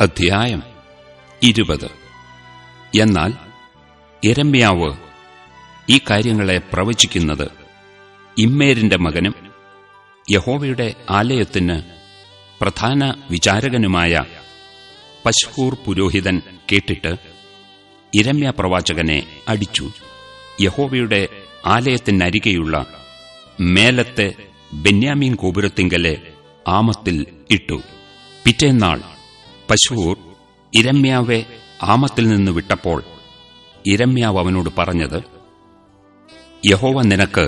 അധ്യായം ഇരുപത്. എന്നാൽ എരമ്യാവ് ഈ കാര്യങ്ങളെ പ്രവചിക്കുന്നത് ഇമ്മേരിന്റെ മകനും യഹോവയുടെ ആലയത്തിന് പ്രധാന വിചാരകനുമായ പശ്ഹൂർ പുരോഹിതൻ കേട്ടിട്ട് ഇരമ്യ പ്രവാചകനെ അടിച്ചു. യഹോവയുടെ ആലയത്തിനരികെയുള്ള മേലത്തെ ബെന്യാമീൻ ഗോപുരത്തിങ്കലെ ആമത്തിൽ ഇട്ടു. പിറ്റേന്നാൾ പശൂർ ഇരമ്യാവെ ആമത്തിൽ നിന്ന് വിട്ടപ്പോൾ ഇരമ്യാവ് അവനോട് പറഞ്ഞത് യഹോവ നിനക്ക്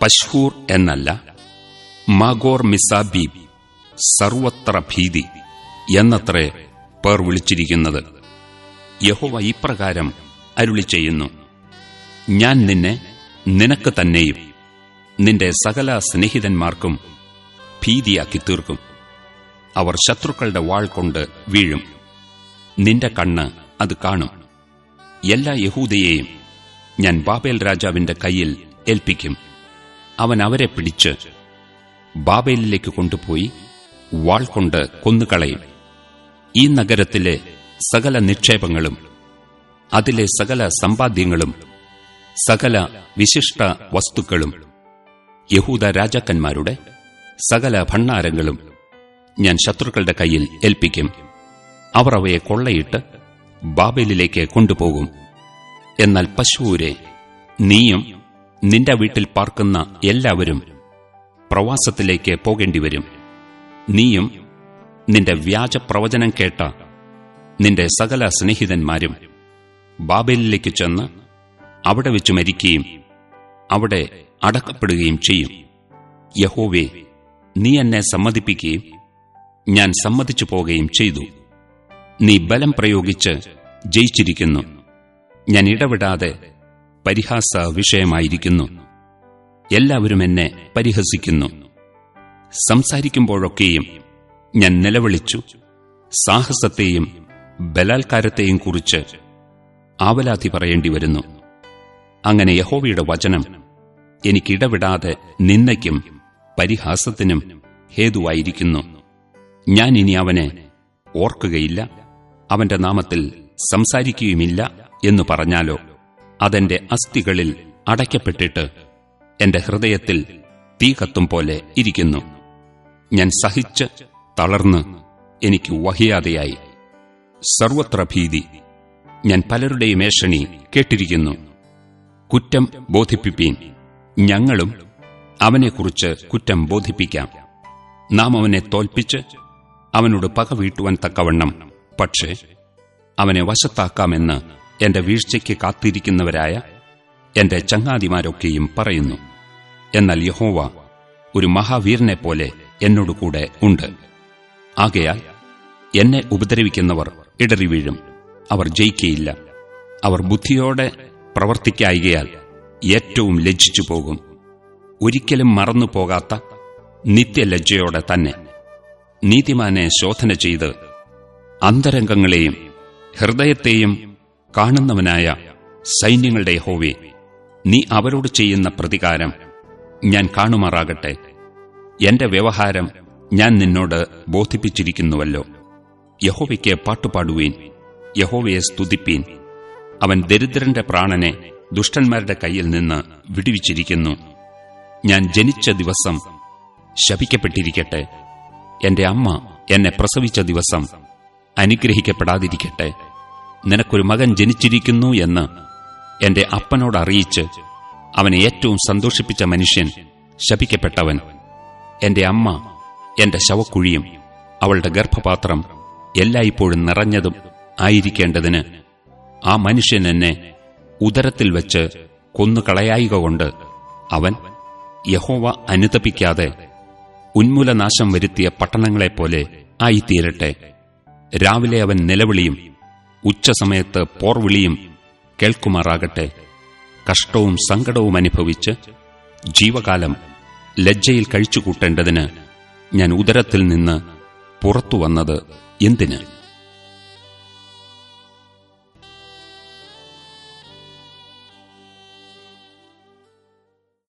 പശ്ഹൂർ എന്നല്ല മാഗോർ മിസാബീബ് സർവത്ര ഭീതി എന്നത്രേ പേർ വിളിച്ചിരിക്കുന്നത്. യഹോവ ഇപ്രകാരം അരുളി ചെയ്യുന്നു ഞാൻ നിന്നെ നിനക്ക് തന്നെയും നിന്റെ സകല സ്നേഹിതന്മാർക്കും ഭീതിയാക്കി തീർക്കും. അവർ ശത്രുക്കളുടെ വാൾ കൊണ്ട് വീഴും. നിന്റെ കണ്ണ് അത് കാണും. എല്ലാ യഹൂദയെയും ഞാൻ ബാബേൽ രാജാവിന്റെ കയ്യിൽ ഏൽപ്പിക്കും. അവൻ അവരെ പിടിച്ച് ബാബേലിലേക്ക് കൊണ്ടുപോയി വാൾ കൊണ്ട് കൊന്നുകളയും. ഈ നഗരത്തിലെ സകല നിക്ഷേപങ്ങളും അതിലെ സകല സമ്പാദ്യങ്ങളും സകല വിശിഷ്ട വസ്തുക്കളും യഹൂദ രാജാക്കന്മാരുടെ സകല ഭണ്ണാരങ്ങളും ഞാൻ ശത്രുക്കളുടെ കയ്യിൽ ഏൽപ്പിക്കും. അവർ അവയെ കൊള്ളയിട്ട് ബാബേലിലേക്ക് കൊണ്ടുപോകും. എന്നാൽ പശുവൂരെ നീയും നിന്റെ വീട്ടിൽ പാർക്കുന്ന എല്ലാവരും പ്രവാസത്തിലേക്ക് പോകേണ്ടിവരും. നീയും നിന്റെ വ്യാജ പ്രവചനം കേട്ട നിന്റെ സകല സ്നേഹിതന്മാരും ബാബേലിലേക്ക് ചെന്ന് അവിടെ വെച്ച് മരിക്കുകയും അവിടെ അടക്കപ്പെടുകയും ചെയ്യും. യഹോവേ നീ എന്നെ സമ്മതിപ്പിക്കുകയും ഞാൻ സമ്മതിച്ചു പോവുകയും ചെയ്തു. നീ ബലം പ്രയോഗിച്ച് ജയിച്ചിരിക്കുന്നു. ഞാൻ ഇടവിടാതെ പരിഹാസ വിഷയമായിരിക്കുന്നു എല്ലാവരും എന്നെ പരിഹസിക്കുന്നു. സംസാരിക്കുമ്പോഴൊക്കെയും ഞാൻ നിലവിളിച്ചു. സാഹസത്തെയും ബലാത്കാരത്തെയും കുറിച്ച് ആവലാതി പറയേണ്ടി വരുന്നു. അങ്ങനെ യഹോവയുടെ വചനം എനിക്കിടവിടാതെ നിന്നയ്ക്കും പരിഹാസത്തിനും ഹേതുവായിരിക്കുന്നു. ഞാൻ ഇനി അവനെ ഓർക്കുകയില്ല. അവന്റെ നാമത്തിൽ സംസാരിക്കുകയുമില്ല എന്ന് പറഞ്ഞാലോ? അതെന്റെ അസ്ഥികളിൽ അടയ്ക്കപ്പെട്ടിട്ട് എന്റെ ഹൃദയത്തിൽ തീ കത്തും പോലെ ഇരിക്കുന്നു. ഞാൻ സഹിച്ച് തളർന്ന് എനിക്ക് വഹിയാതെയായി. സർവത്ര ഭീതി. ഞാൻ പലരുടെയും ഏഷണി കേട്ടിരിക്കുന്നു. കുറ്റം ബോധിപ്പിപ്പീൻ. ഞങ്ങളും അവനെക്കുറിച്ച് കുറ്റം ബോധിപ്പിക്കാം. നാം അവനെ തോൽപ്പിച്ച് അവനോട് പക വീട്ടുവാൻ തക്കവണ്ണം. പക്ഷേ അവനെ വശത്താക്കാമെന്ന് എന്റെ വീഴ്ചയ്ക്ക് കാത്തിരിക്കുന്നവരായ എന്റെ ചങ്ങാതിമാരൊക്കെയും പറയുന്നു. എന്നാൽ യഹോവ ഒരു മഹാവീരനെ മഹാവീരനെപ്പോലെ എന്നോടുകൂടെ ഉണ്ട്. ആകയാൽ എന്നെ ഉപദ്രവിക്കുന്നവർ ഇടറി വീഴും. അവർ ജയിക്കയില്ല. അവർ ബുദ്ധിയോടെ പ്രവർത്തിക്കായികയാൽ ഏറ്റവും ലജ്ജിച്ചു പോകും ഒരിക്കലും മറന്നു പോകാത്ത നിത്യലജ്ജയോടെ തന്നെ. നീതിമാനെ ശോധന ചെയ്ത് അന്തരംഗങ്ങളെയും ഹൃദയത്തെയും കാണുന്നവനായ സൈന്യങ്ങളുടെ ഹോവേ നീ അവരോട് ചെയ്യുന്ന പ്രതികാരം ഞാൻ കാണുമാറാകട്ടെ. എന്റെ വ്യവഹാരം ഞാൻ നിന്നോട് ബോധിപ്പിച്ചിരിക്കുന്നുവല്ലോ. യഹോവയ്ക്ക് പാട്ടുപാടുവീൻ യഹോവയെ സ്തുതിപ്പീൻ. അവൻ ദരിദ്രന്റെ പ്രാണനെ ദുഷ്ടന്മാരുടെ കയ്യിൽ നിന്ന് വിടുവിച്ചിരിക്കുന്നു. ഞാൻ ജനിച്ച ദിവസം ശപിക്കപ്പെട്ടിരിക്കട്ടെ. എന്റെ അമ്മ എന്നെ പ്രസവിച്ച ദിവസം അനുഗ്രഹിക്കപ്പെടാതിരിക്കട്ടെ. നിനക്കൊരു മകൻ ജനിച്ചിരിക്കുന്നു എന്ന് എന്റെ അപ്പനോട് അറിയിച്ച് അവനെ ഏറ്റവും സന്തോഷിപ്പിച്ച മനുഷ്യൻ ശപിക്കപ്പെട്ടവൻ എന്റെ അമ്മ എന്റെ ശവക്കുഴിയും അവളുടെ ഗർഭപാത്രം എല്ലായ്പ്പോഴും നിറഞ്ഞതും ആയിരിക്കേണ്ടതിന് ആ മനുഷ്യൻ എന്നെ ഉദരത്തിൽ വെച്ച് കൊന്നുകളയായിക കൊണ്ട് അവൻ യഹോവ അനുതപിക്കാതെ ഉന്മൂലനാശം വരുത്തിയ പട്ടണങ്ങളെപ്പോലെ ആയിത്തീരട്ടെ. രാവിലെ അവൻ നിലവിളിയും ഉച്ചസമയത്ത് പോർവിളിയും കേൾക്കുമാറാകട്ടെ. കഷ്ടവും സങ്കടവും അനുഭവിച്ച് ജീവകാലം ലജ്ജയിൽ കഴിച്ചുകൂട്ടേണ്ടതിന് ഞാൻ ഉദരത്തിൽ നിന്ന് പുറത്തു വന്നത് എന്തിന്?